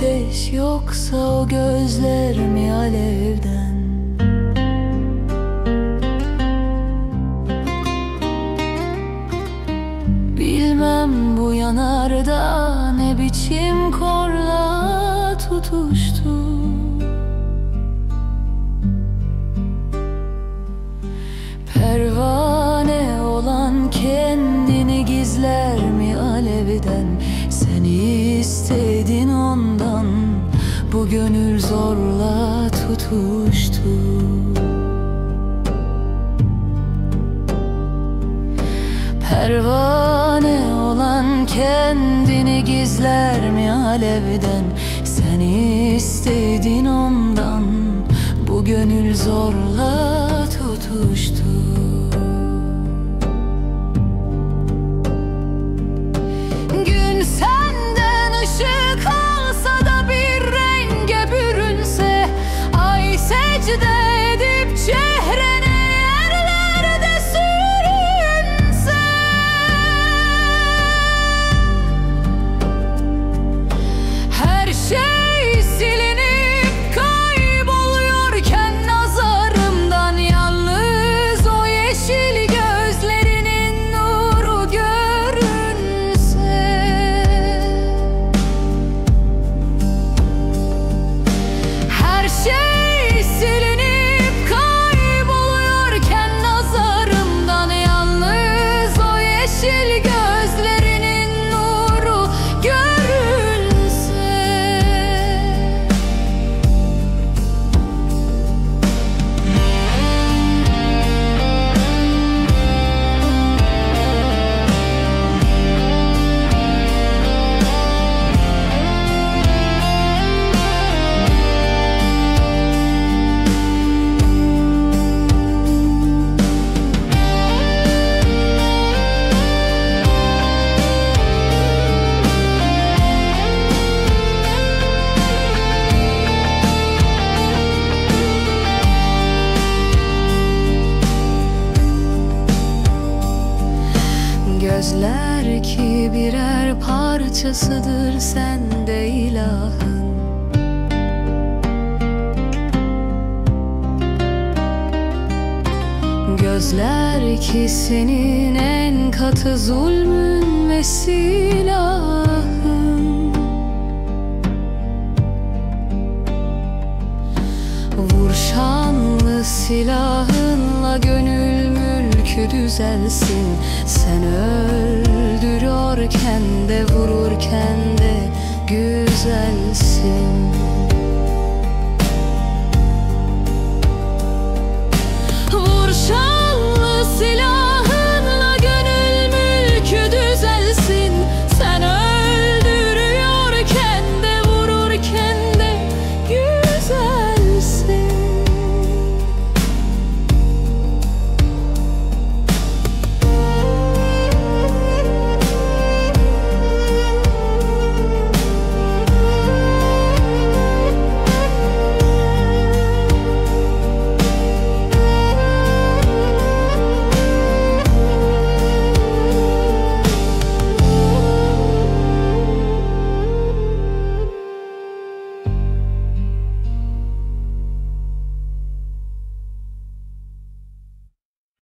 ateş yoksa o gözler mi alevden Bilmem bu yanarda ne biçim korla tutuştu. Pervane olan kendini gizler mi alevden? Seni istedin ondan bu gönül zorla tutuştu. Pervane olan kendini gizler mi alevden? Seni istedin ondan bu gönül zorla tutuştu Gözler ki birer parçasıdır sende ilahın. Gözler ki senin en katı zulmün ve silahın. Vur şanlı silahınla gönül mülkü düzelsin. Sen öldürüyorken de vururken de güzelsin